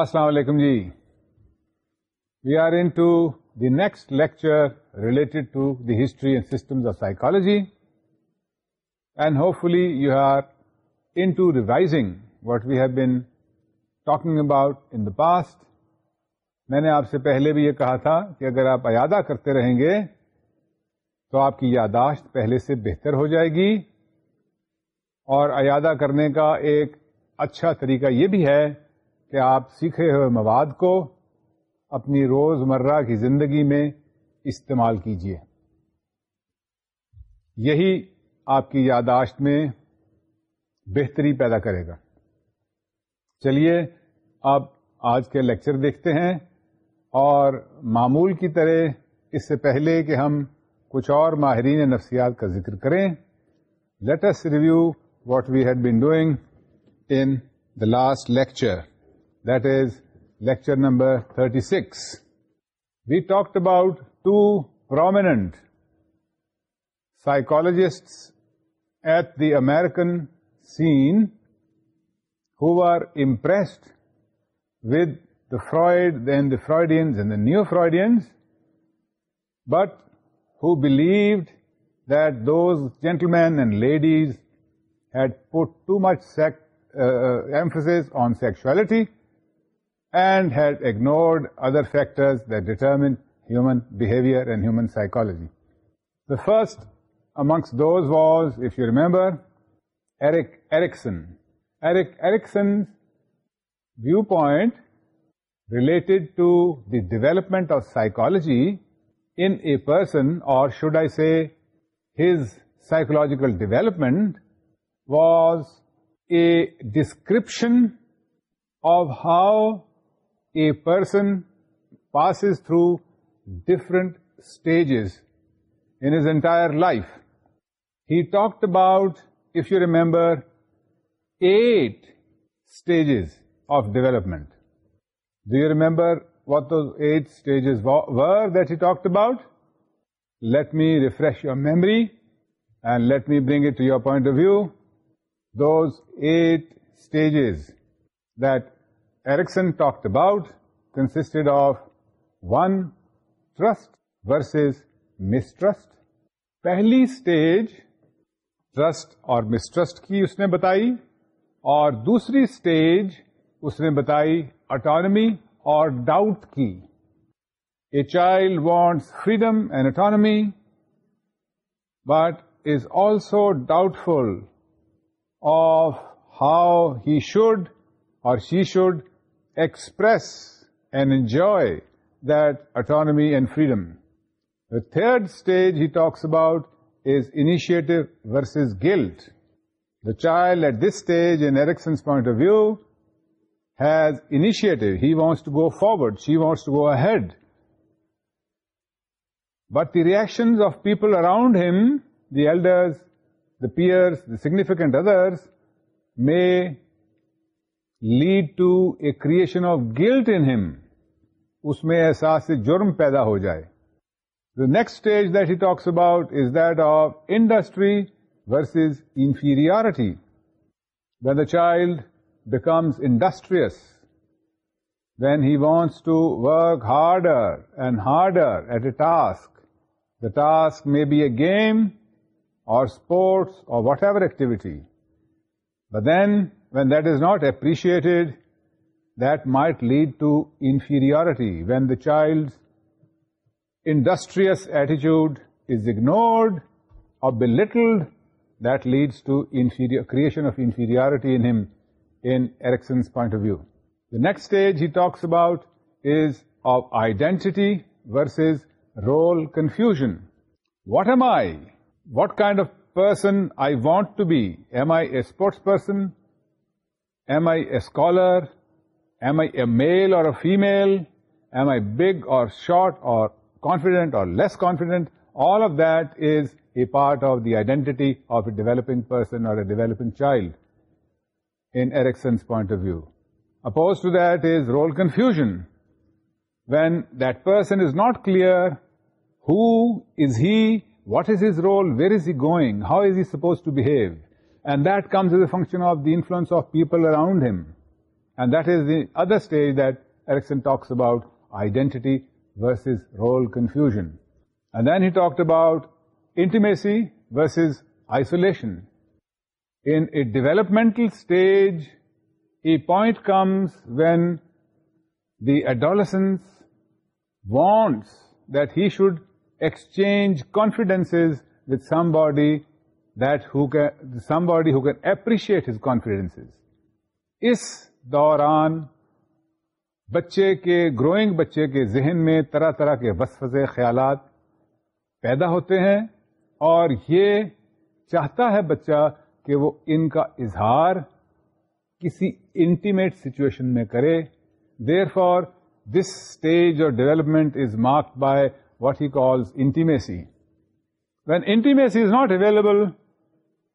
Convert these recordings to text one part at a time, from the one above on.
السلام علیکم جی we are into the next lecture related to the history and systems of psychology and hopefully you are into revising what we have been talking about in the past میں نے آپ سے پہلے بھی یہ کہا تھا کہ اگر آپ ایادہ کرتے رہیں گے تو آپ کی یاداشت پہلے سے بہتر ہو جائے گی اور ایادہ کرنے کا ایک اچھا طریقہ یہ بھی ہے کہ آپ سیکھے ہوئے مواد کو اپنی روز مرہ کی زندگی میں استعمال کیجیے یہی آپ کی یاداشت میں بہتری پیدا کرے گا چلیے اب آج کے لیکچر دیکھتے ہیں اور معمول کی طرح اس سے پہلے کہ ہم کچھ اور ماہرین نفسیات کا ذکر کریں let's review what we had been doing in the last lecture that is lecture number 36. We talked about two prominent psychologists at the American scene who were impressed with the Freud, then the Freudians and the Neo-Freudians, but who believed that those gentlemen and ladies had put too much uh, uh, emphasis on sexuality and had ignored other factors that determine human behavior and human psychology. The first amongst those was, if you remember, Erik Erikson. Erik Erikson's viewpoint related to the development of psychology in a person, or should I say his psychological development, was a description of how a person passes through different stages in his entire life. He talked about, if you remember, 8 stages of development. Do you remember what those 8 stages were that he talked about? Let me refresh your memory and let me bring it to your point of view. Those 8 stages that Erikson talk about consist of one trust versus mistrust پہلی stage trust اور mistrust کی اس نے بتائی اور دوسری stage اس نے بتائی اٹانمی اور ڈاؤٹ کی a child wants freedom and autonomy but is also doubt full of how he should or she should express and enjoy that autonomy and freedom. The third stage he talks about is initiative versus guilt. The child at this stage, in Erickson's point of view, has initiative. He wants to go forward. She wants to go ahead. But the reactions of people around him, the elders, the peers, the significant others, may lead to a creation of guilt in him اس میں احساس سے جرم پیدا ہو جائے the next stage that he talks about is that of industry versus inferiority when the child becomes industrious then he wants to work harder and harder at a task the task may be a game or sports or whatever activity then When that is not appreciated, that might lead to inferiority. When the child's industrious attitude is ignored or belittled, that leads to creation of inferiority in him, in Erickson's point of view. The next stage he talks about is of identity versus role confusion. What am I? What kind of person I want to be? Am I a sports person? Am I a scholar? Am I a male or a female? Am I big or short or confident or less confident? All of that is a part of the identity of a developing person or a developing child, in Erickson's point of view. Opposed to that is role confusion. When that person is not clear, who is he, what is his role, where is he going, how is he supposed to behave? And that comes as a function of the influence of people around him. And that is the other stage that Erickson talks about, identity versus role confusion. And then he talked about intimacy versus isolation. In a developmental stage, a point comes when the adolescent wants that he should exchange confidences with somebody somebody who can appreciate his confidence اس دوران بچے کے growing بچے کے ذہن میں طرح طرح کے وس خیالات پیدا ہوتے ہیں اور یہ چاہتا ہے بچہ کہ وہ ان کا اظہار کسی intimate situation may occur there for this stage or development is marked by what he calls intimacy when intimacy is not available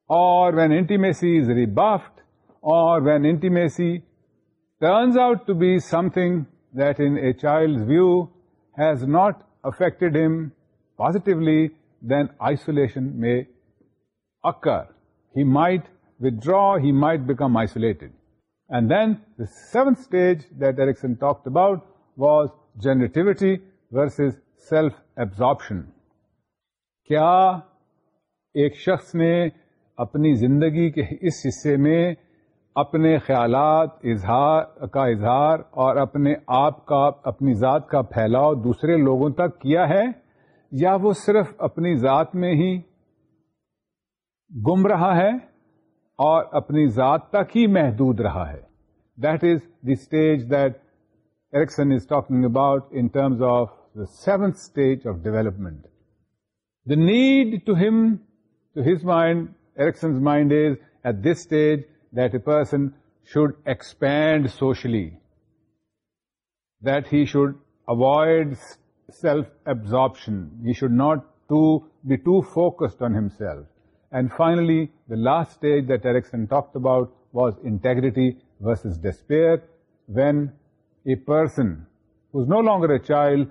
when intimacy rebuffed or when intimacy turns out to be something that is a child who has not affect him positively then isolation may occur he might withdraw he might become isolate and then seven stage دریکس talk about was generativity versus is self Ibsen کیا ایک شخص نے اپنی زندگی کے اس حصے میں اپنے خیالات اظہار کا اظہار اور اپنے آپ کا اپنی ذات کا پھیلاؤ دوسرے لوگوں تک کیا ہے یا وہ صرف اپنی ذات میں ہی گم رہا ہے اور اپنی ذات تک ہی محدود رہا ہے that is the stage that Erikson is talking about in terms of the seventh stage of development the need to him to his mind Erickson's mind is, at this stage, that a person should expand socially, that he should avoid self-absorption. He should not be too focused on himself. And finally, the last stage that Erikson talked about was integrity versus despair, when a person who's no longer a child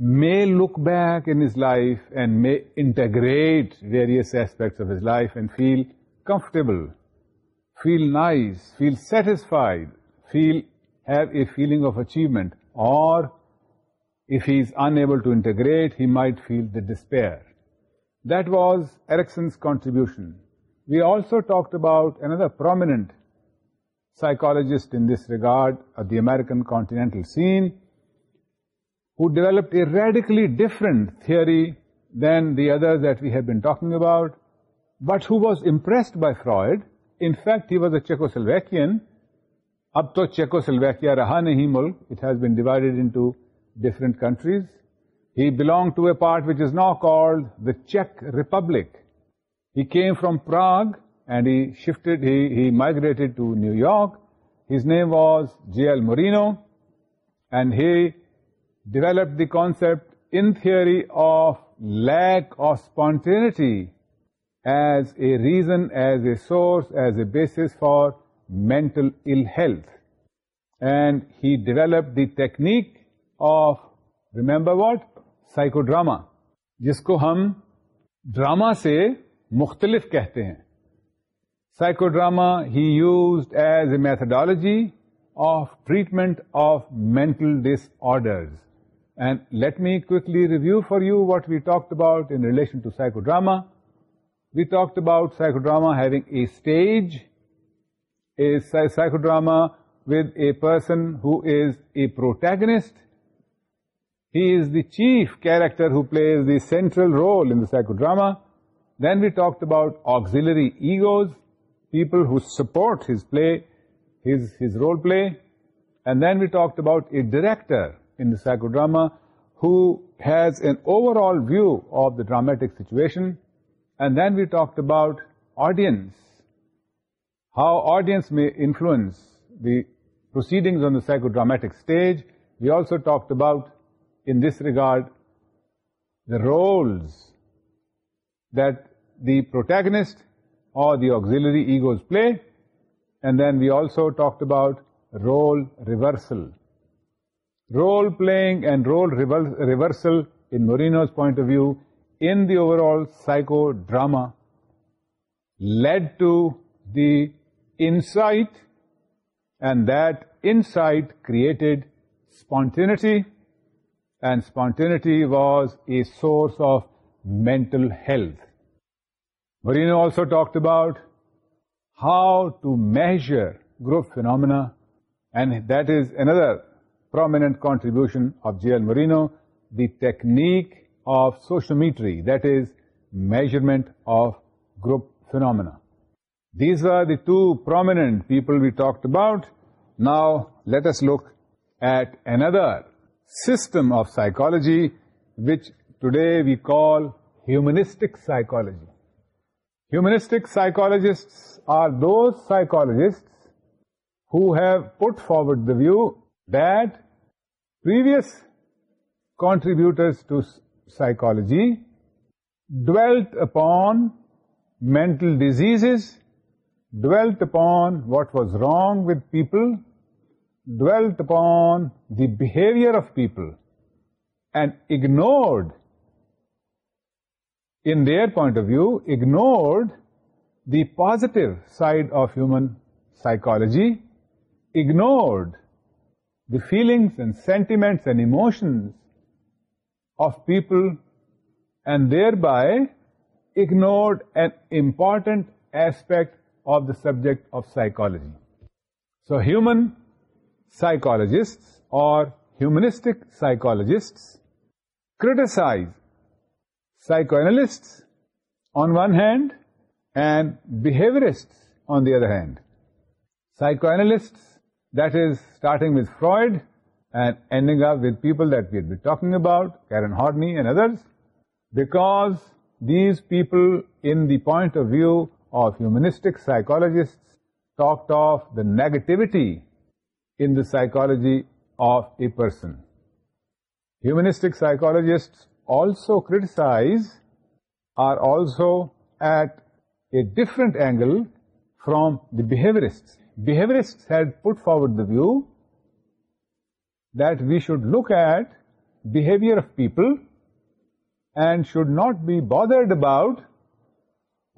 may look back in his life and may integrate various aspects of his life and feel comfortable, feel nice, feel satisfied, have a feeling of achievement. Or if he is unable to integrate, he might feel the despair. That was Erickson's contribution. We also talked about another prominent psychologist in this regard of the American continental scene, who developed a radically different theory than the others that we have been talking about, but who was impressed by Freud. In fact, he was a Czechoslovakian. اب تو چیکو رہا نہیں ملک it been divided different countries he belong to a part which is called the check Republic he came from Prague and he shifted he migrated to New York his name was J L Moreno and he developed the concept in theory of lack of spontaneity as a reason, as a source, as a basis for mental ill health. And he developed the technique of, remember what? Psychodrama, جس کو ہم drama سے مختلف کہتے ہیں psychodrama he used as a methodology of treatment of mental disorders And let me quickly review for you what we talked about in relation to psychodrama. We talked about psychodrama having a stage, a psychodrama with a person who is a protagonist. He is the chief character who plays the central role in the psychodrama. Then we talked about auxiliary egos, people who support his play, his role play. And then we talked about a director in the psychodrama who has an overall view of the dramatic situation. And then we talked about audience, how audience may influence the proceedings on the psychodramatic stage. We also talked about, in this regard, the roles that the protagonist or the auxiliary egos play. And then we also talked about role reversal role playing and role reversal, in Moreno's point of view, in the overall psychodrama, led to the insight, and that insight created spontaneity, and spontaneity was a source of mental health. Moreno also talked about how to measure group phenomena, and that is another prominent contribution of J.L. Marino, the technique of sociometry, that is, measurement of group phenomena. These were the two prominent people we talked about. Now, let us look at another system of psychology, which today we call humanistic psychology. Humanistic psychologists are those psychologists who have put forward the view that previous contributors to psychology dwelt upon mental diseases, dwelt upon what was wrong with people, dwelt upon the behavior of people, and ignored, in their point of view, ignored the positive side of human psychology, ignored the feelings and sentiments and emotions of people, and thereby ignored an important aspect of the subject of psychology. So human psychologists or humanistic psychologists criticize psychoanalysts on one hand and behaviorists on the other hand. Psychoanalysts that is starting with Freud and ending up with people that we had been talking about, Karen Horney and others, because these people, in the point of view of humanistic psychologists, talked of the negativity in the psychology of a person. Humanistic psychologists also criticize, are also at a different angle from the behaviorists. Behaviorists had put forward the view that we should look at behavior of people and should not be bothered about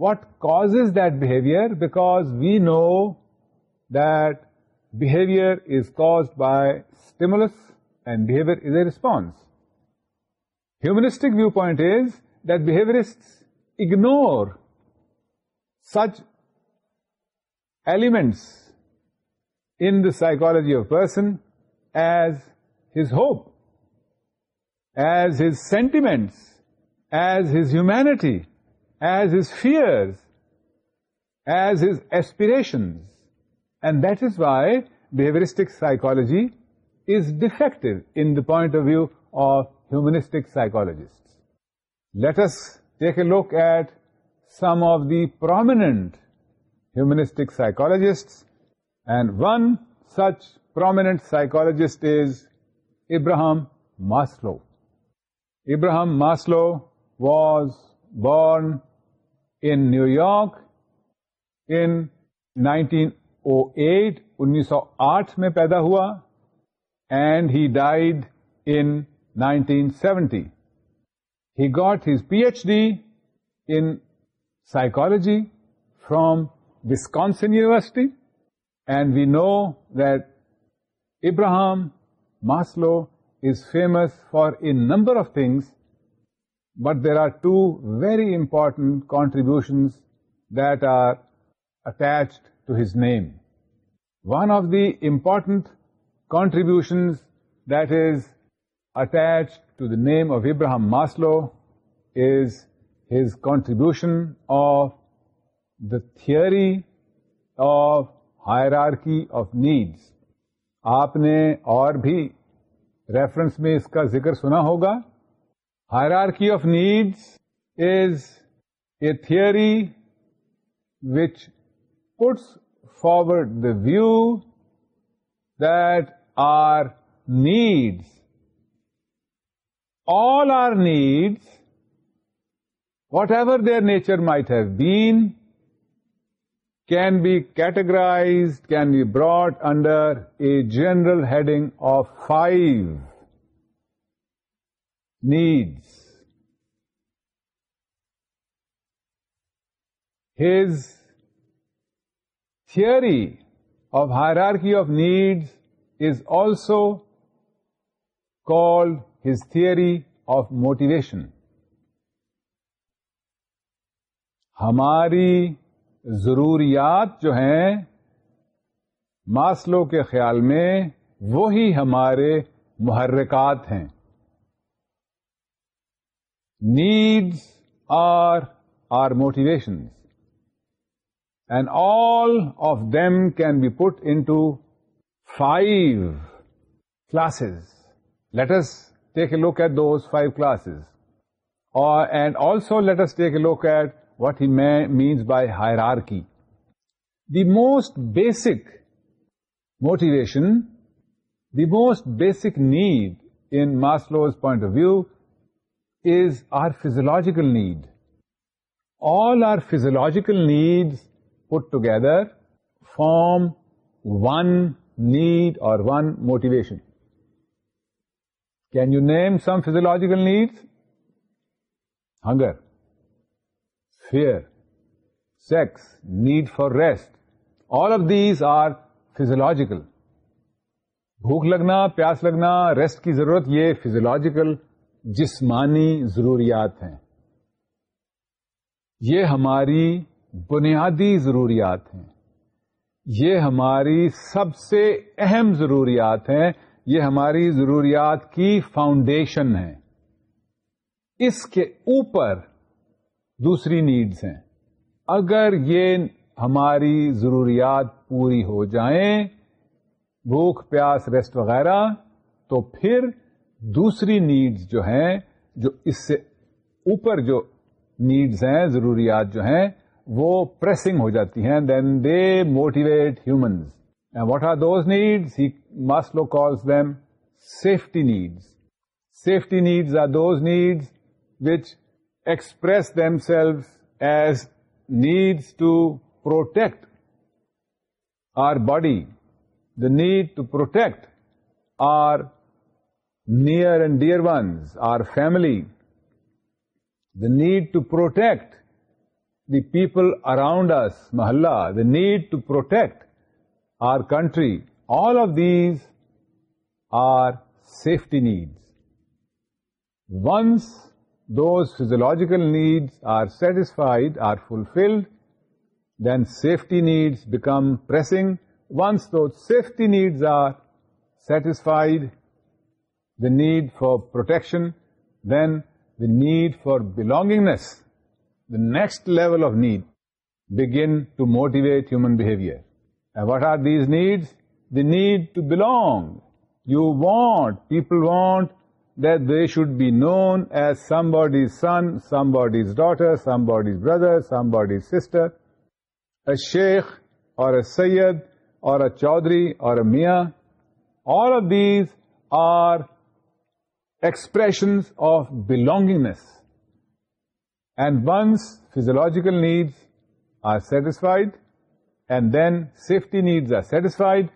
what causes that behavior, because we know that behavior is caused by stimulus and behavior is a response. Humanistic viewpoint is that behaviorists ignore such elements in the psychology of a person as his hope, as his sentiments, as his humanity, as his fears, as his aspirations. And that is why behavioristic psychology is defective in the point of view of humanistic psychologists. Let us take a look at some of the prominent humanistic psychologists and one such prominent psychologist is Abraham Maslow Abraham Maslow was born in New York in eight انیس سو آٹھ میں پیدا ہوا and he died in seventy got his P H D in psychology from Wisconsin university And we know that Abraham Maslow is famous for a number of things, but there are two very important contributions that are attached to his name. One of the important contributions that is attached to the name of Abraham Maslow is his contribution of the theory of hierarchy of needs آپ نے اور بھی reference میں اس کا ذکر سنا ہوگا hierarchy of needs is a theory which puts forward the view that our needs all our needs whatever their nature might have been can be categorized, can be brought under a general heading of 5 needs. His theory of hierarchy of needs is also called his theory of motivation. Hamari ضروریات جو ہیں Maslow کے خیال میں وہی ہمارے محرکات ہیں needs are our motivation and all of them can be put into five classes let's take a look at those five classes and also let's take a look at what he means by hierarchy. The most basic motivation, the most basic need in Maslow's point of view is our physiological need. All our physiological needs put together form one need or one motivation. Can you name some physiological needs? Hunger. Fear sex need for rest all of these are physiological بھوک لگنا پیاس لگنا rest کی ضرورت یہ physiological جسمانی ضروریات ہیں یہ ہماری بنیادی ضروریات ہیں یہ ہماری سب سے اہم ضروریات ہیں یہ ہماری ضروریات کی فاؤنڈیشن ہے اس کے اوپر دوسری نیڈز ہیں اگر یہ ہماری ضروریات پوری ہو جائیں بھوک پیاس ریسٹ وغیرہ تو پھر دوسری نیڈز جو ہیں جو اس سے اوپر جو نیڈز ہیں ضروریات جو ہیں وہ پریسنگ ہو جاتی ہیں then they motivate humans and are those needs he Maslow calls them safety needs safety needs are those needs which express themselves as needs to protect our body, the need to protect our near and dear ones, our family, the need to protect the people around us, mahalla, the need to protect our country. All of these are safety needs. Once those physiological needs are satisfied, are fulfilled, then safety needs become pressing. Once those safety needs are satisfied, the need for protection, then the need for belongingness, the next level of need, begin to motivate human behavior. And what are these needs? The need to belong. You want, people want should be known as somebody's son somebody's daughter somebody's brother somebody's sister a Sheikh or Syed or Chaudhry or Mian all of these are expressions of belongingness and once physiological needs are satisfied and then safety needs are satisfied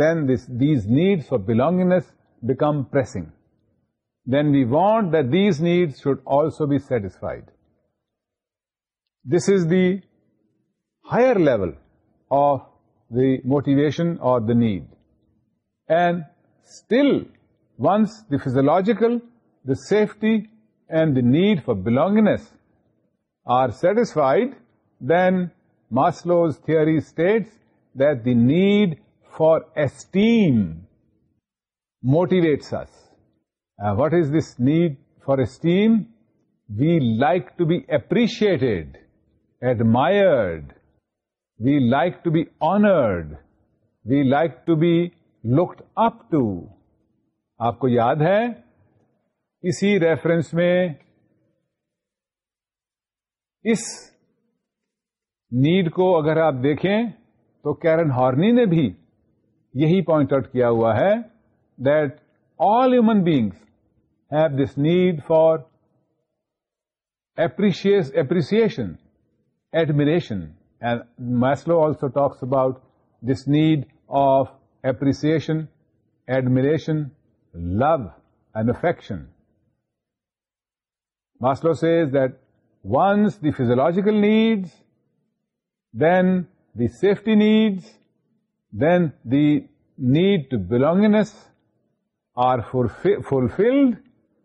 then these needs for belongingness become pressing then we want that these needs should also be satisfied. This is the higher level of the motivation or the need. And still, once the physiological, the safety and the need for belongingness are satisfied, then Maslow's theory states that the need for esteem motivates us. What is this need for for esteem? We like to be appreciated admired we like to be honoured we like to be looked up to آپ کو یاد ہے اسی reference میں اس need کو اگر آپ دیکھیں تو کیرن ہارنی نے بھی یہی پوائنٹ آؤٹ کیا ہوا ہے that all human beings have this need for appreciation, admiration. And Maslow also talks about this need of appreciation, admiration, love, and affection. Maslow says that once the physiological needs, then the safety needs, then the need to belongingness are fulfilled,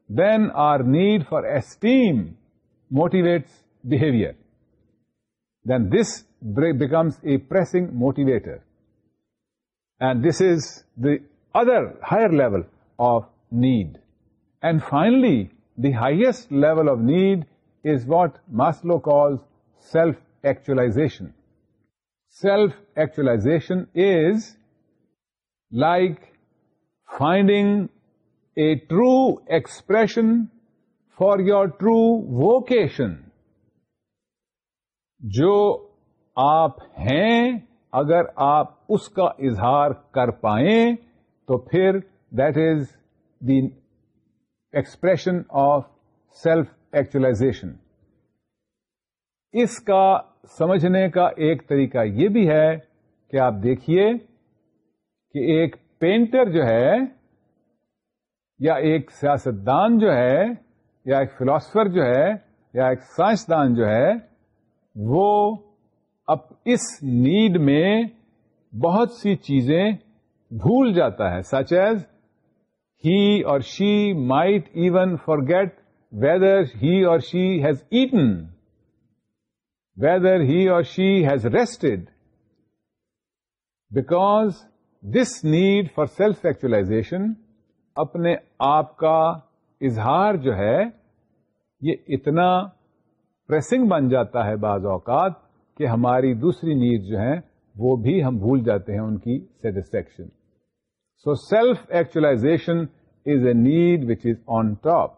then our need for esteem motivates behavior. Then this becomes a pressing motivator. And this is the other higher level of need. And finally, the highest level of need is what Maslow calls self-actualization. Self-actualization is like finding true expression for your true vocation جو آپ ہیں اگر آپ اس کا اظہار کر پائیں تو پھر that is the expression of self actualization اس کا سمجھنے کا ایک طریقہ یہ بھی ہے کہ آپ دیکھیے کہ ایک پینٹر جو ہے یا ایک سیاستدان جو ہے یا ایک فلاسفر جو ہے یا ایک سائنسدان جو ہے وہ اب اس نیڈ میں بہت سی چیزیں بھول جاتا ہے such as he or she might even forget whether he or she has eaten whether he or she has rested because this need for self actualization اپنے آپ کا اظہار جو ہے یہ اتنا پریسنگ بن جاتا ہے بعض اوقات کہ ہماری دوسری نیڈ جو ہیں وہ بھی ہم بھول جاتے ہیں ان کی satisfaction so self actualization is a need which is on top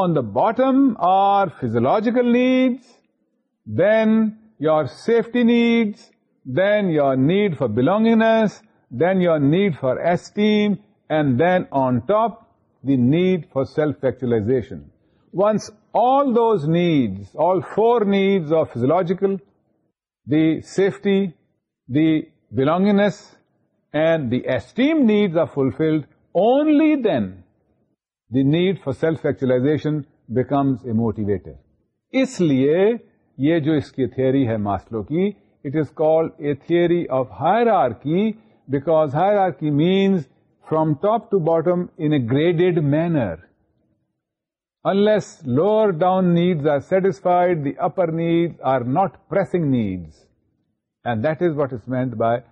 on the bottom are physiological needs then your safety needs then your need for belongingness then your need for esteem then on top the need for self all all those all all four of of the safety, the belongingness, and the esteem needs are fulfilled, only then the need for self actualization becomes a motivator اس لیے یہ جو اس کی theory ہے Maslow کی it is called a theory of hierarchy because hierarchy means from top to bottom in a graded manner. Unless lower down needs are satisfied, the upper needs are not pressing needs. And that is what is meant by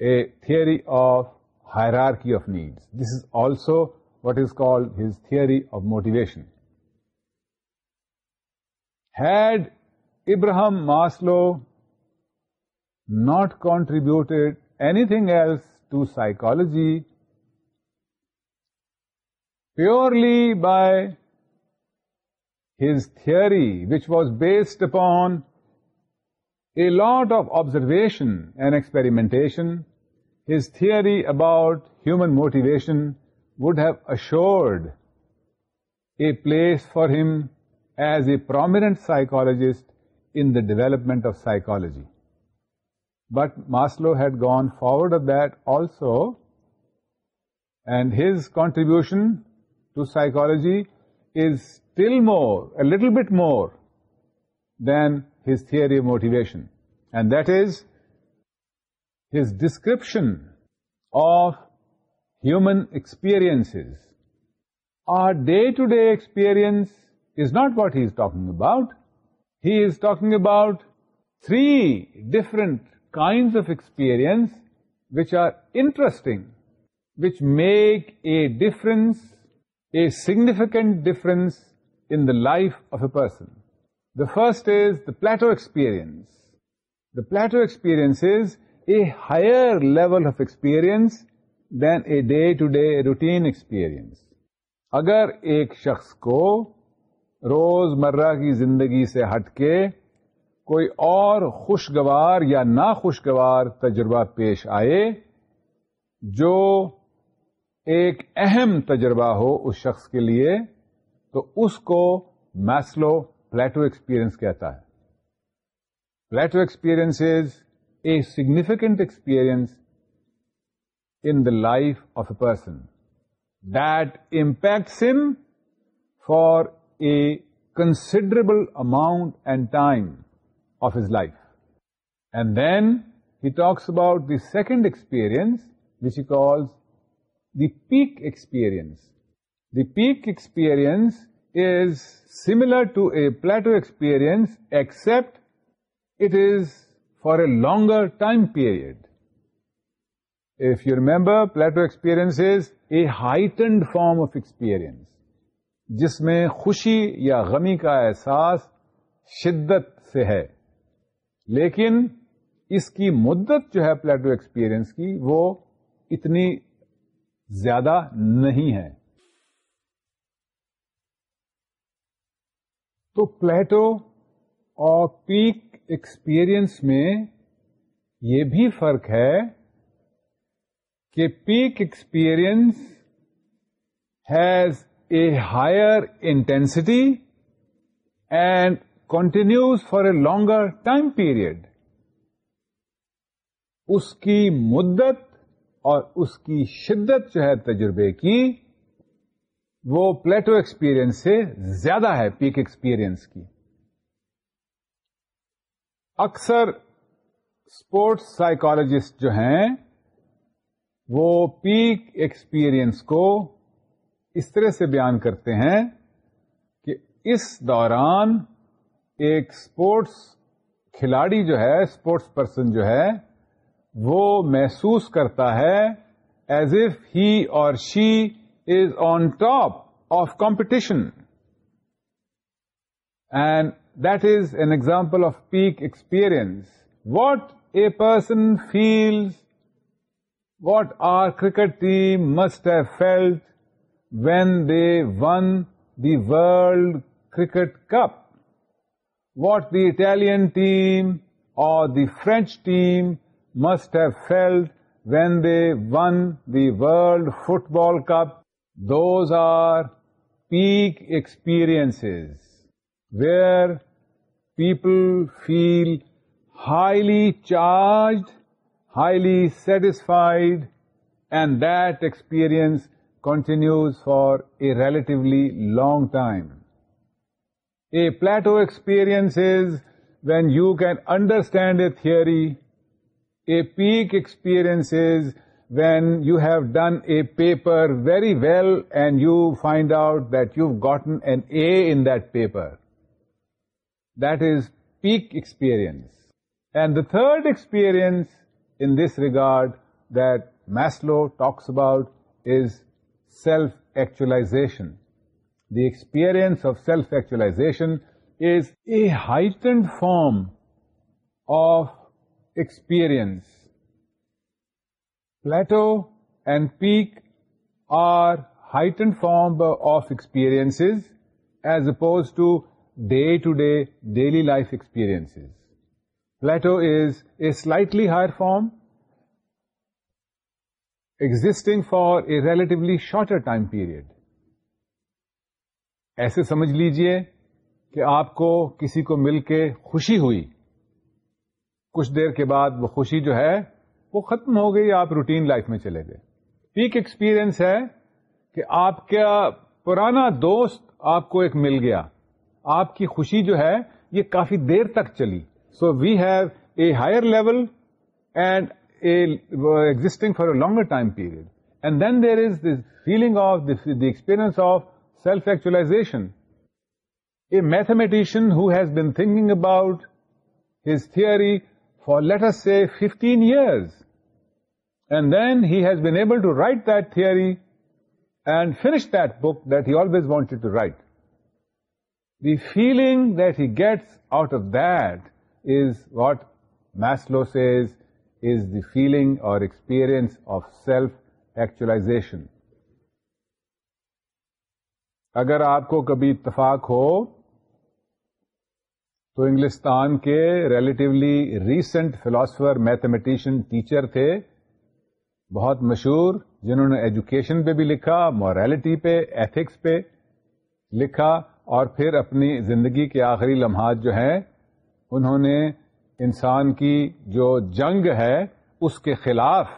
a theory of hierarchy of needs. This is also what is called his theory of motivation. Had Abraham Maslow not contributed anything else to psychology purely by his theory, which was based upon a lot of observation and experimentation. His theory about human motivation would have assured a place for him as a prominent psychologist in the development of psychology. But Maslow had gone forward of that also, and his contribution to psychology is still more, a little bit more than his theory of motivation, and that is his description of human experiences. Our day-to-day experience is not what he is talking about. He is talking about three different Saint dish the life of a person plateau experience the plateau experience a higher level of experience than a day to day routine experience اگر ایک شخص کو روز مرہ کی زندگی سے ہٹ کے کوئی اور خوشگوار یا ناخوشگوار تجربہ پیش آئے جو ایک اہم تجربہ ہو اس شخص کے لیے تو اس کو میسلو پلیٹو ایکسپیرئنس کہتا ہے plateau experience is a significant experience in the life of a person that impacts for a considerable amount and time life and then he talks about the second experience which he call دیكس the peak experience is similar to a plateau experience except it is for a longer time period if you remember plateau experience is a heightened form of experience جس میں خوشی یا غمی كا احساس شدت سے ہے لیکن اس کی مدت جو ہے پلیٹو ایکسپیرئنس کی وہ اتنی زیادہ نہیں ہے تو پلیٹو اور پیک ایکسپیرئنس میں یہ بھی فرق ہے کہ peak experience has a higher intensity and continues for a longer time period اس کی مدت اور اس کی شدت جو ہے تجربے کی وہ پلیٹو ایکسپیرئنس سے زیادہ ہے پیک ایکسپیرئنس کی اکثر اسپورٹس سائیکالوجسٹ جو ہیں وہ پیک ایکسپیرئنس کو اس طرح سے بیان کرتے ہیں کہ اس دوران ایک اسپورٹس کھلاڑی جو ہے اسپورٹس پرسن جو ہے وہ محسوس کرتا ہے as if he or she is on top of competition and that is an example of peak experience what a person feel what our cricket team must have felt when they won the world cricket cup what the Italian team or the French team must have felt when they won the World Football Cup. Those are peak experiences where people feel highly charged, highly satisfied, and that experience continues for a relatively long time. A plateau experience is when you can understand a theory. A peak experience is when you have done a paper very well and you find out that you've gotten an A in that paper. That is peak experience. And the third experience in this regard that Maslow talks about is self-actualization. The experience of self-actualization is a heightened form of experience. Plateau and peak are heightened form of experiences as opposed to day-to-day, daily life experiences. Plateau is a slightly higher form, existing for a relatively shorter time period. ایسے سمجھ لیجئے کہ آپ کو کسی کو مل کے خوشی ہوئی کچھ دیر کے بعد وہ خوشی جو ہے وہ ختم ہو گئی آپ روٹین لائف میں چلے گئے پیک ایکسپیرئنس ہے کہ آپ کا پرانا دوست آپ کو ایک مل گیا آپ کی خوشی جو ہے یہ کافی دیر تک چلی so we have a higher level and a exciting for a longer time period and then there is this feeling of experience of self-actualization. A mathematician who has been thinking about his theory for, let us say, 15 years, and then he has been able to write that theory and finish that book that he always wanted to write. The feeling that he gets out of that is what Maslow says is the feeling or experience of self-actualization. اگر آپ کو کبھی اتفاق ہو تو انگلستان کے relatively recent philosopher mathematician teacher تھے بہت مشہور جنہوں نے ایجوکیشن پہ بھی لکھا موریلٹی پہ ایتھکس پہ لکھا اور پھر اپنی زندگی کے آخری لمحات جو ہیں انہوں نے انسان کی جو جنگ ہے اس کے خلاف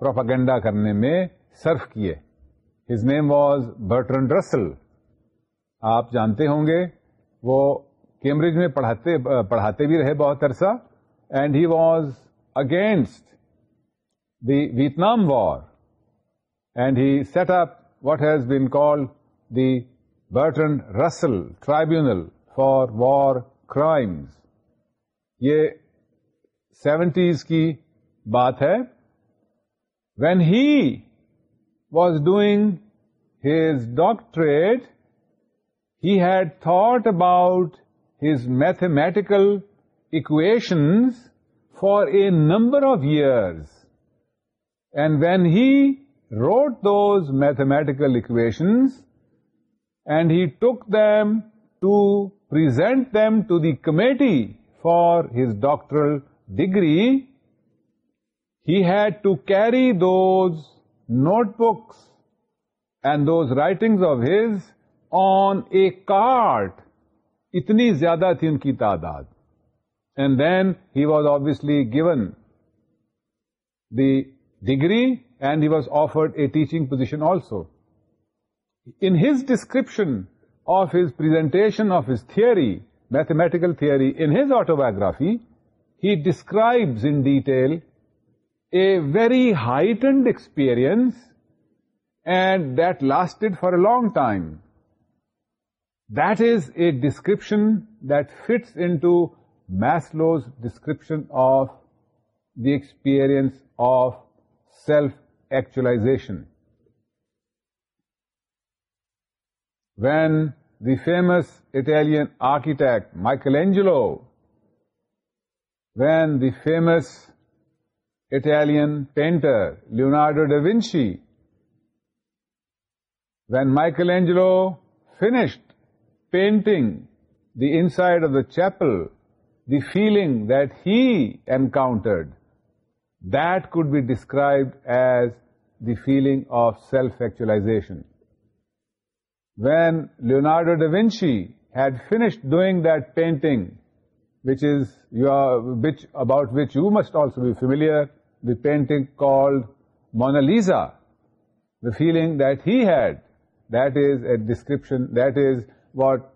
پروپاگینڈا کرنے میں صرف کیے his name was Bertrand Russell آپ جانتے ہوں گے وہ کیمبرج میں پڑھاتے پڑھاتے بھی رہے بہت عرصہ and he was against the Vietnam war and he set up what has been called the Bertrand Russell tribunal for war crimes یہ سیونٹیز کی بات ہے when he was doing his doctorate, he had thought about his mathematical equations for a number of years. And when he wrote those mathematical equations and he took them to present them to the committee for his doctoral degree, he had to carry those notebooks and those writing of his on a cart اتنی زیادہ تھی ان کی تعداد and then he was obviously given the degree and he was offered a teaching position also in his description of his presentation of his three mathematical theory in his autobiography he describes in detail a very heightened experience, and that lasted for a long time. That is a description that fits into Maslow's description of the experience of self-actualization. When the famous Italian architect Michelangelo, when the famous Italian painter Leonardo da Vinci. When Michelangelo finished painting the inside of the chapel, the feeling that he encountered, that could be described as the feeling of self-actualization. When Leonardo da Vinci had finished doing that painting, which about which you must also be familiar, the painting called Mona Lisa, the feeling that he had, that is a description, that is what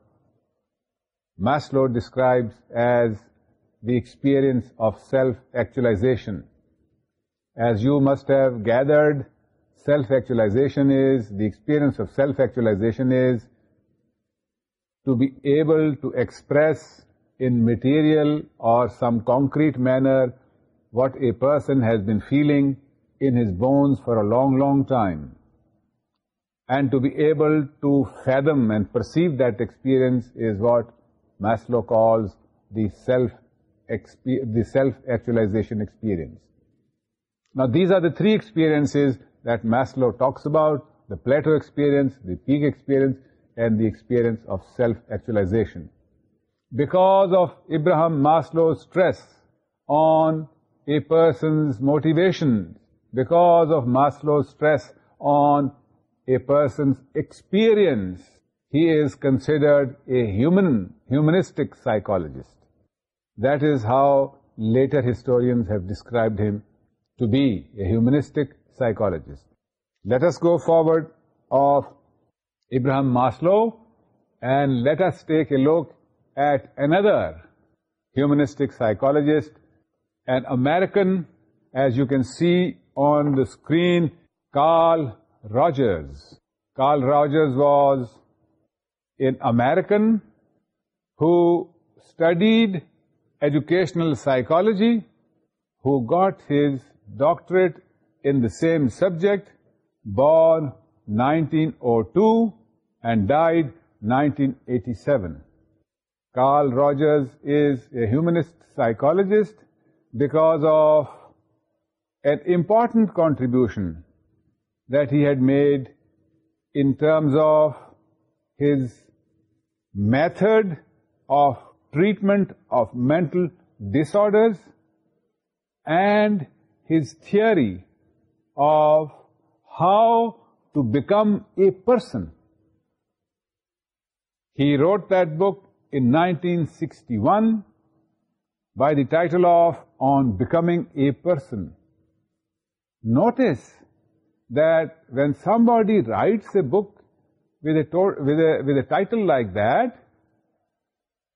Maslow describes as the experience of self-actualization. As you must have gathered, the experience of self-actualization is to be able to express in material or some concrete manner what a person has been feeling in his bones for a long, long time. And to be able to fathom and perceive that experience is what Maslow calls the self-actualization experience. Now, these are the three experiences that Maslow talks about: the plateau experience, the peak experience, and the experience of self-actualization. Because of Abraham Maslow's stress on a person's motivations because of Maslow's stress on a person's experience, he is considered a humanistic psychologist. That is how later historians have described him to be a humanistic psychologist. Let us go forward of Abraham Maslow and let us take a look at another humanistic psychologist an American, as you can see on the screen, Carl Rogers. Carl Rogers was an American who studied educational psychology, who got his doctorate in the same subject, born 1902 and died 1987. Carl Rogers is a humanist psychologist because of an important contribution that he had made in terms of his method of treatment of mental disorders and his theory of how to become a person. He wrote that book in 1961 by the title of on becoming a person. Notice that when somebody writes a book with a title like that,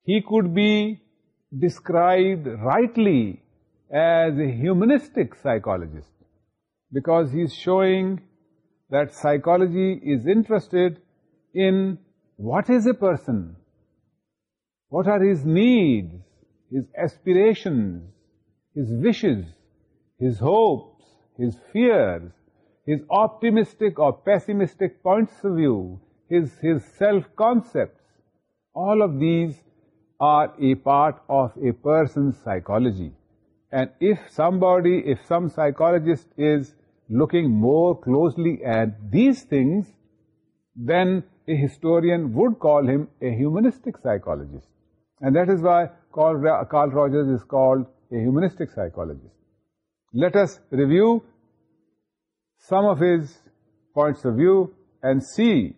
he could be described rightly as a humanistic psychologist, because he is showing that psychology is interested in what is a person, what are his needs, his aspirations, psychology and if somebody psychologist is looking more closely at these things then اے ہور وال اے homes and that is why Carl Rogers is called a humanistic psychologist. Let us review some of his points of view and see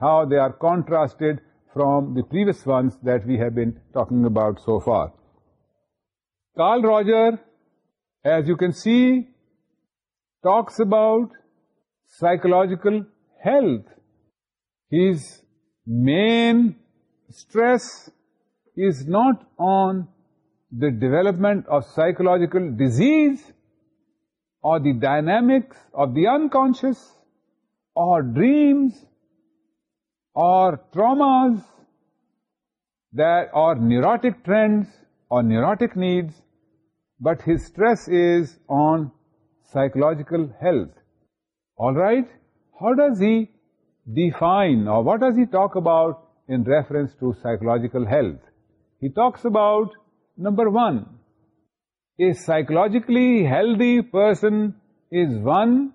how they are contrasted from the previous ones that we have been talking about so far. Carl Roger, as you can see, talks about psychological health. His main stress is not on the development of psychological disease or the dynamics of the unconscious or dreams or traumas that are neurotic trends or neurotic needs, but his stress is on psychological health. All right, how does he define or what does he talk about in reference to psychological health? He talks about Number 1, a psychologically healthy person is one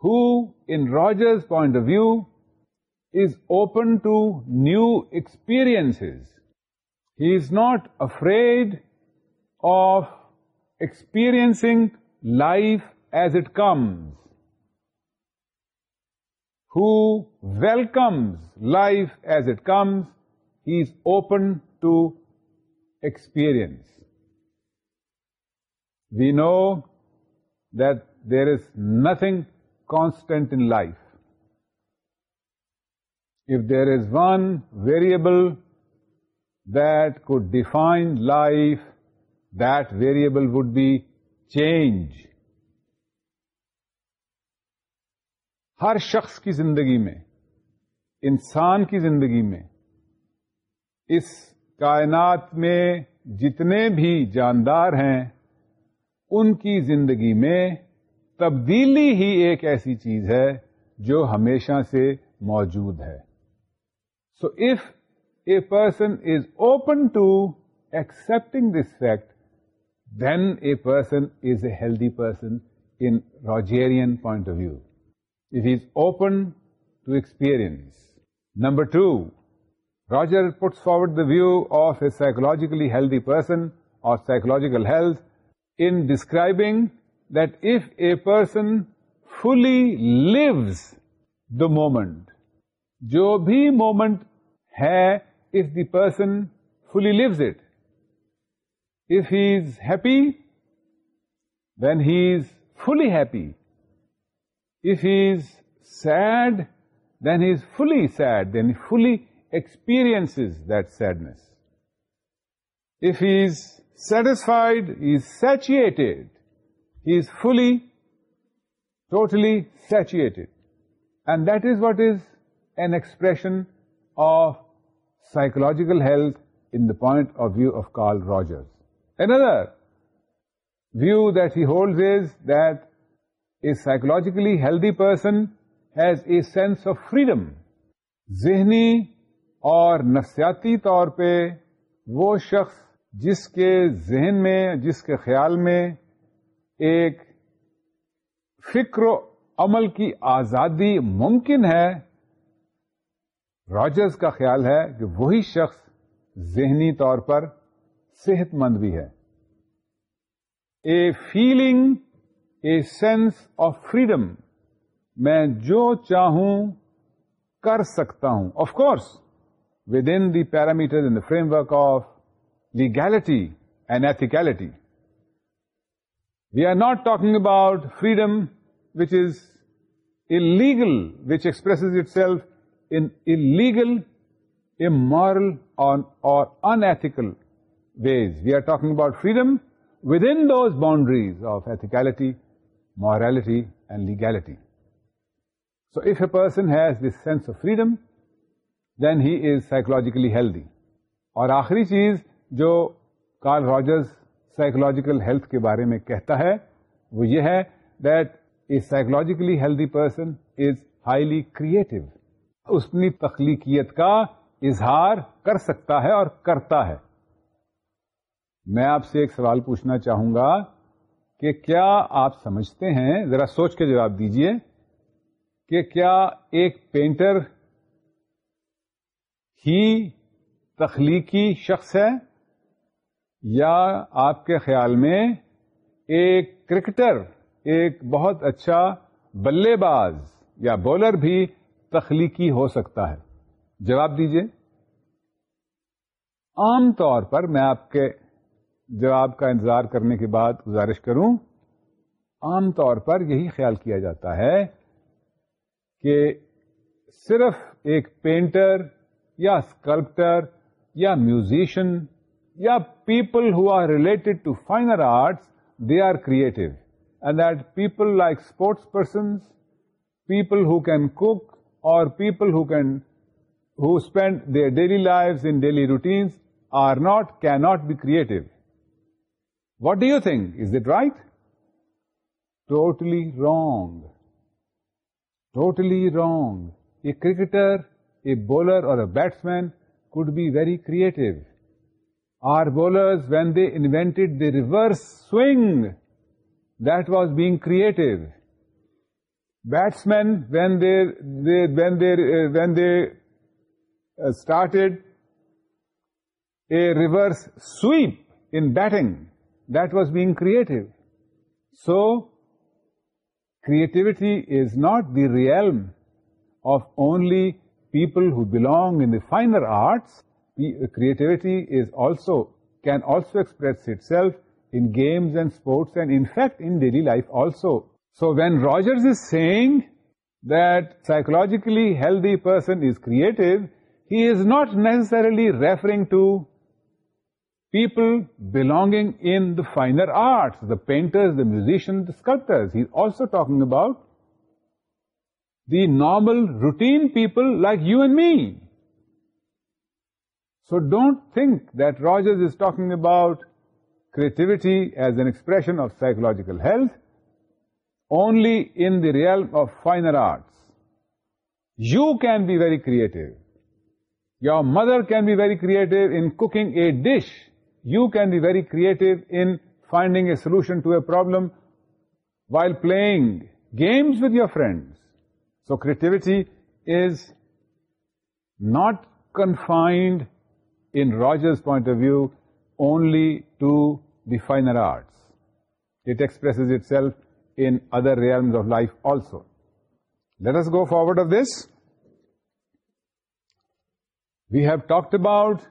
who, in Rogers' point of view, is open to new experiences. He is not afraid of experiencing life as it comes, who welcomes life as it comes. He is open to experience. We know that there is nothing constant in life If there is one variable that could define life that variable would be change ہر شخص کی زندگی میں انسان کی زندگی میں اس کائنات میں جتنے بھی جاندار ہیں ان کی زندگی میں تبدیلی ہی ایک ایسی چیز ہے جو ہمیشہ سے موجود ہے so if a person is open to accepting this fact then a person is a healthy person in Rogerian point of view it is open to experience number two Roger puts forward the view of a psychologically healthy person or psychological health in describing of a person fully live moment جو بھی moment ہے if the person fully lives it if he is happy then he is fully happy if he is sad then he is fully sad then fully experiences that sadness. If he is satisfied, he is satiated, he is fully, totally satiated. And that is what is an expression of psychological health in the point of view of Carl Rogers. Another view that he holds is that a psychologically healthy person has a sense of freedom, zihni اور نفسیاتی طور پہ وہ شخص جس کے ذہن میں جس کے خیال میں ایک فکر و عمل کی آزادی ممکن ہے راجرز کا خیال ہے کہ وہی شخص ذہنی طور پر صحت مند بھی ہے a feeling a sense of freedom میں جو چاہوں کر سکتا ہوں of course within the parameters and the framework of legality and ethicality. We are not talking about freedom which is illegal, which expresses itself in illegal, immoral or unethical ways. We are talking about freedom within those boundaries of ethicality, morality and legality. So if a person has this sense of freedom, then he is psychologically healthy اور آخری چیز جو Carl Rogers psychological health کے بارے میں کہتا ہے وہ یہ ہے that a psychologically healthy person is highly creative اس اپنی تخلیقیت کا اظہار کر سکتا ہے اور کرتا ہے میں آپ سے ایک سوال پوچھنا چاہوں گا کہ کیا آپ سمجھتے ہیں ذرا سوچ کے جواب دیجئے کہ کیا ایک پینٹر ہی تخلیقی شخص ہے یا آپ کے خیال میں ایک کرکٹر ایک بہت اچھا بلے باز یا بولر بھی تخلیقی ہو سکتا ہے جواب دیجیے عام طور پر میں آپ کے جواب کا انتظار کرنے کے بعد گزارش کروں عام طور پر یہی خیال کیا جاتا ہے کہ صرف ایک painter ya sculptor, ya musician, ya people who are related to finer arts, they are creative. And that people like sports persons, people who can cook, or people who spend their daily lives in daily routines cannot be creative. What do you think? Is it right? Totally wrong. Totally wrong. A cricketer a bowler or a batsman could be very creative. Our bowlers, when they invented the reverse swing, that was being creative. Batsmen, when they uh, uh, started a reverse sweep in batting, that was being creative. So, creativity is not the realm of only people who belong in the finer arts, creativity can also express itself in games and sports and in fact in daily life also. So when Rogers is saying that psychologically healthy person is creative, he is not necessarily referring to people belonging in the finer arts, the painters, the musicians, the sculptors. He's also talking about the normal, routine people like you and me. So don't think that Rogers is talking about creativity as an expression of psychological health only in the realm of finer arts. You can be very creative. Your mother can be very creative in cooking a dish. You can be very creative in finding a solution to a problem while playing games with your friends. So creativity is not confined, in Rogers' point of view, only to the finer arts. It expresses itself in other realms of life also. Let us go forward of this. We have talked about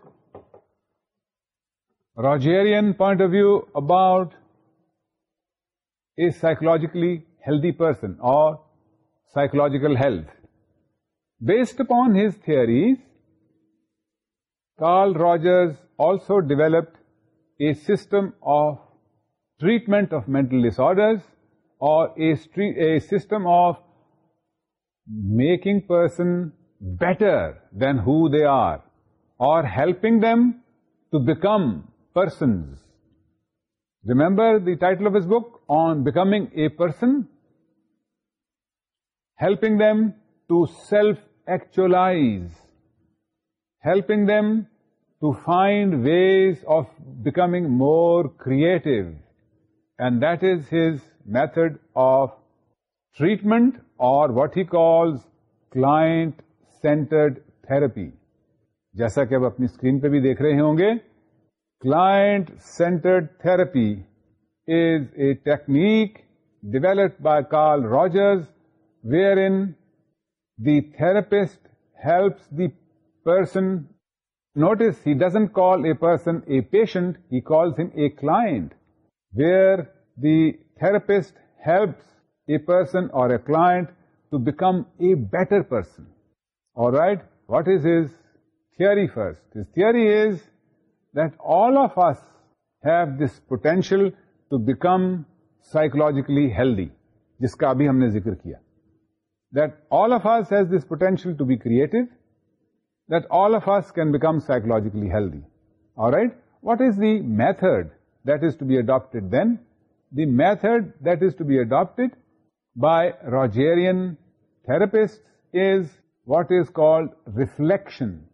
Rogerian point of view about a psychologically healthy person or psychological health. Based upon his theories, Carl Rogers also developed a system of treatment of mental disorders, or a system of making person better than who they are, or helping them to become persons. Remember the title of his book, On Becoming a Person? helping them to self-actualize, helping them to find ways of becoming more creative. And that is his method of treatment or what he calls client-centered therapy. جیسا کہ آپ اپنی screen پہ بھی دیکھ رہے ہوں گے client centred therapy is a technique developed by Carl Rogers where in therapist helps the person notice he doesn't call a person a patient he calls him a client where the therapist helps a person or a client to become a better person or right what is is theory first three is that all of us have this potential to become psychologically healthy جس کا بھی ہم نے ذکر کیا that all of us has this potential to be creative, that all of us can become psychologically healthy. Alright? What is the method that is to be adopted then? The method that is to be adopted by Rogerian therapists is what is called reflection.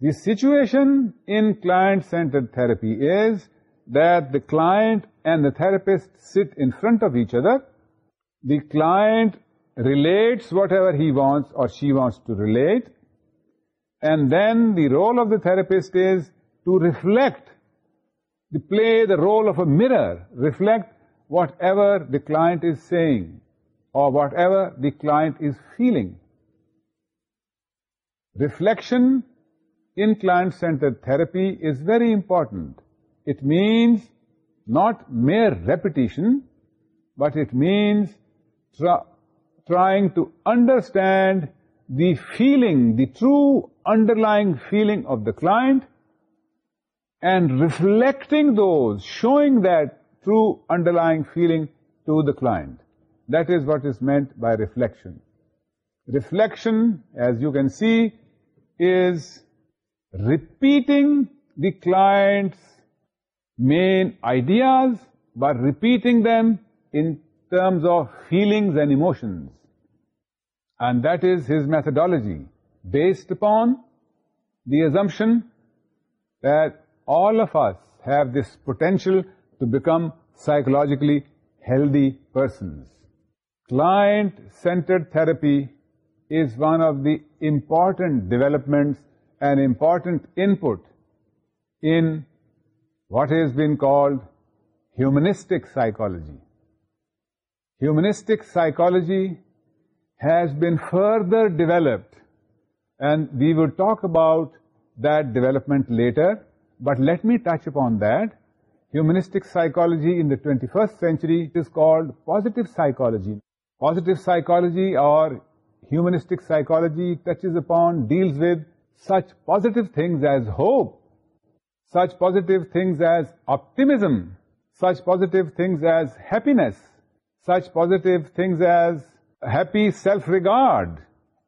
The situation in client-centered therapy is that the client and the therapist sit in front of each other. The client relates whatever he wants or she wants to relate. And then the role of the therapist is to reflect, to play the role of a mirror, reflect whatever the client is saying or whatever the client is feeling. Reflection in client-centered therapy is very important. It means not mere repetition, but it means trying to understand the feeling, the true underlying feeling of the client, and reflecting those, showing that true underlying feeling to the client. That is what is meant by reflection. Reflection, as you can see, is repeating the client's main ideas, but repeating them in terms of feelings and emotions. And that is his methodology, based upon the assumption that all of us have this potential to become psychologically healthy persons. Client-centered therapy is one of the important developments and important input in what has been called humanistic psychology. Humanistic psychology has been further developed, and we will talk about that development later, but let me touch upon that. Humanistic psychology in the 21st century is called positive psychology. Positive psychology or humanistic psychology touches upon, deals with such positive things as hope, such positive things as optimism, such positive things as happiness, such positive things as happy self-regard.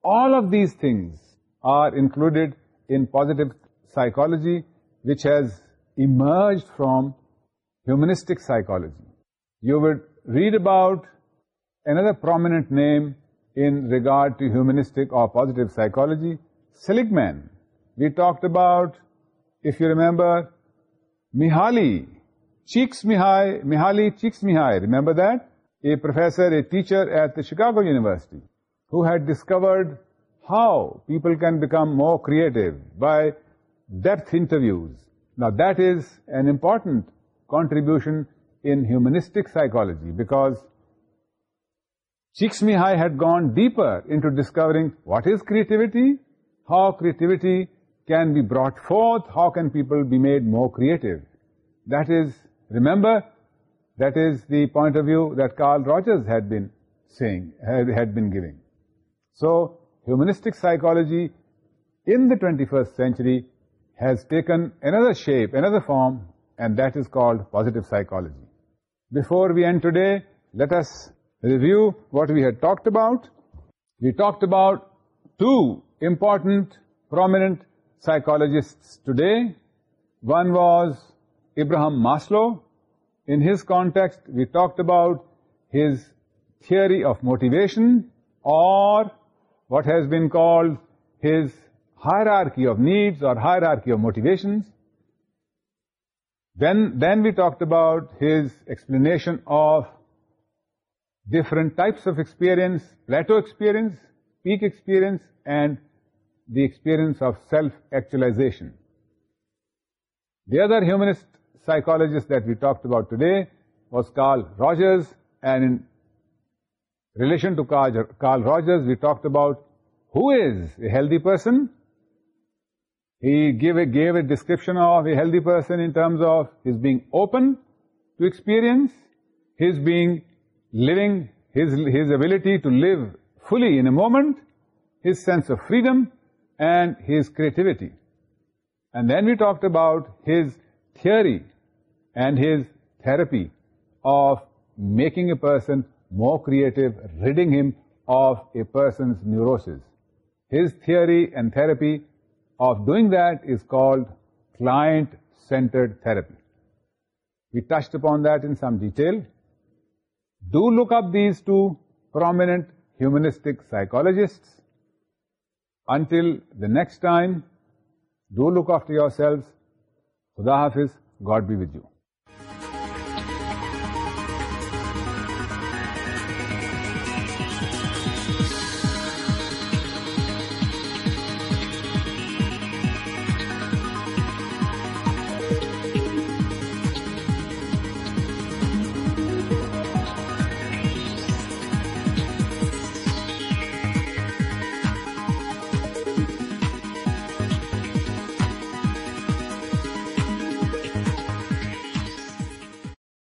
All of these things are included in positive psychology, which has emerged from humanistic psychology. You would read about another prominent name in regard to humanistic or positive psychology, Seligman. We talked about, if you remember, Mihaly, Csikszentmihalyi, remember that? a professor, a teacher at the Chicago University, who had discovered how people can become more creative by depth interviews. Now that is an important contribution in humanistic psychology, because Csikszentmihalyi had gone deeper into discovering what is creativity, how creativity can be brought forth, how can people be made more creative. That is, remember, that is the point of view that Carl Rogers had been giving. So, humanistic psychology in the 21st century has taken another shape, another form, and that is called positive psychology. Before we end today, let us review what we had talked about. We talked about two important, prominent psychologists today. One was Abraham Maslow, in his context, we talked about his theory of motivation, or what has been called his hierarchy of needs or hierarchy of motivations. Then we talked about his explanation of different types of experience, plateau experience, peak experience, and the experience of self-actualization. The other humanist psychologist that we talked about today was Carl Rogers, and in relation to Carl Rogers, we talked about who is a healthy person. He gave a description of a healthy person in terms of his being open to experience, his being living, his ability to live fully in a moment, his sense of freedom, and his creativity. And then we talked about his theory and his therapy of making a person more creative, ridding him of a person's neurosis. His theory and therapy of doing that is called client-centered therapy. We touched upon that in some detail. Do look up these two prominent humanistic psychologists. Until the next time, do look after yourselves. Khuda Hafiz, God be with you.